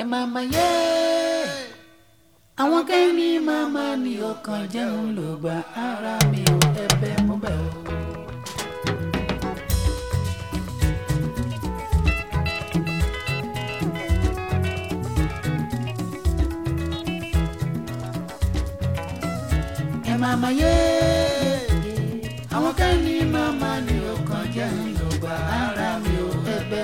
ẹ màmá yẹ àwọn kan ní màmá ní ọkàn jẹun ló gba ara mi ò ẹ̀bẹ̀ mo bẹ̀ o. ẹ màmá yẹ àwọn kan ní màmá ní ọkàn jẹun ló gba ara mi ò ẹ̀bẹ̀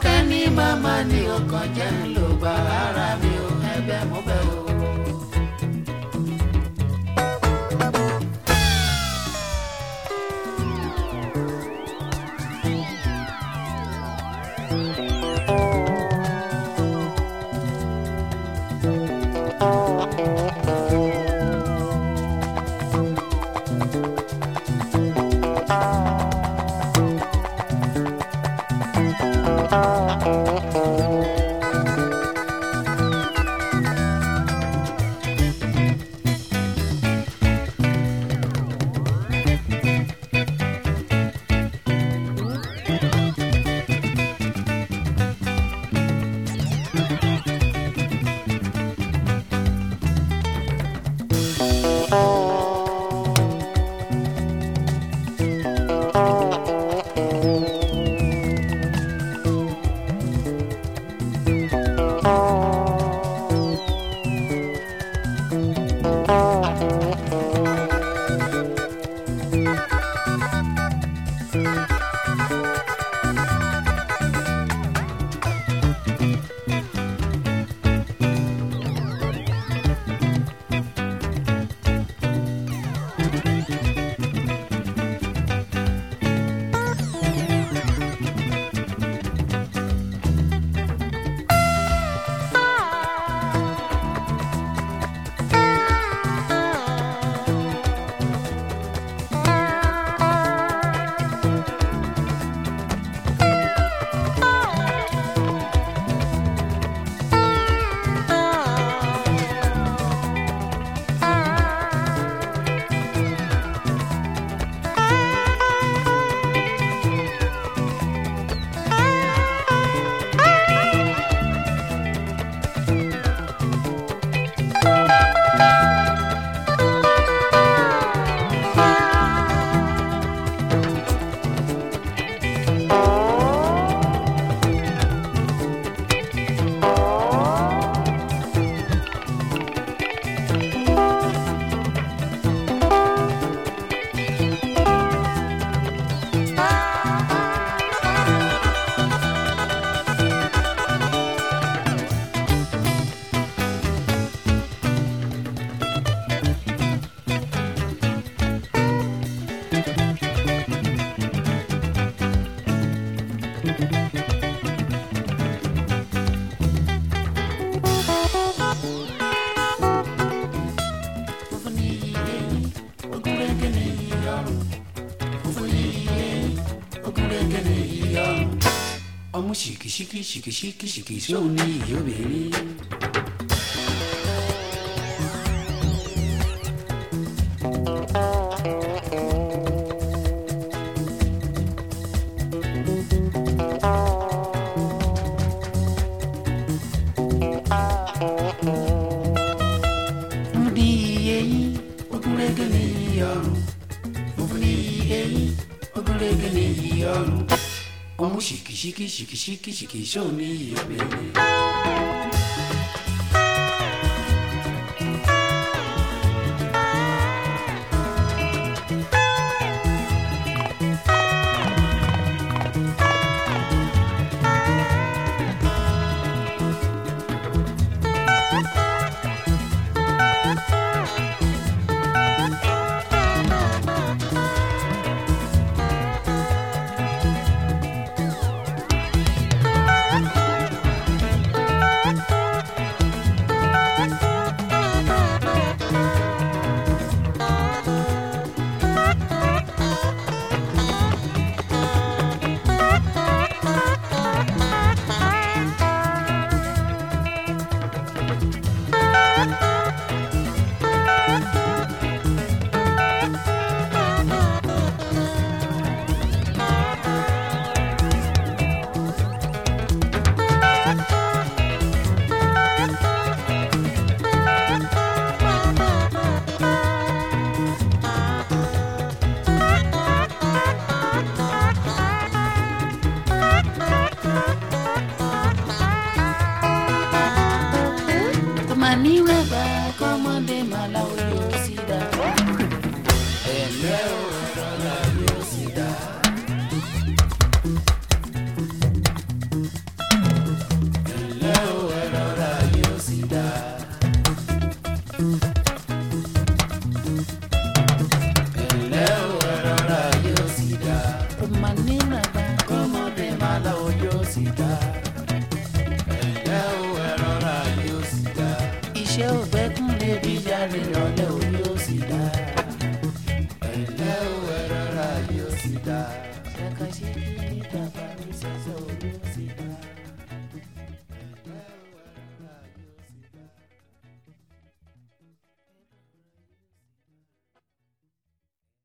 ọ̀kẹ́ ní màmá ni ọkàn jẹ́ ń lò gbà rárá mi ò ẹgbẹ́ mú bẹ́ o. lekeneia ọmú ṣìkìṣìkì ṣìkìṣìkì ṣìkì ṣé ò ní ìyá obìnrin. mo bí iye yín ogún rẹ́gẹ́lì ọ̀run ní iye ogúnrégé ni iyì ọrùn ọmú ṣìkìṣìkì ṣìkìṣìkì ṣìkìṣì òní ìyọ̀bẹ̀rẹ̀. àníwẹ̀gbà kọ́mọdé màlá oyè ó sì dá. ẹ̀lẹ́ o rọlá mi ó sì dá. ẹ̀lẹ́ o rọlá mi ó sì dá. ẹ̀lẹ́ o si dá. necesitas. La calle invita para mis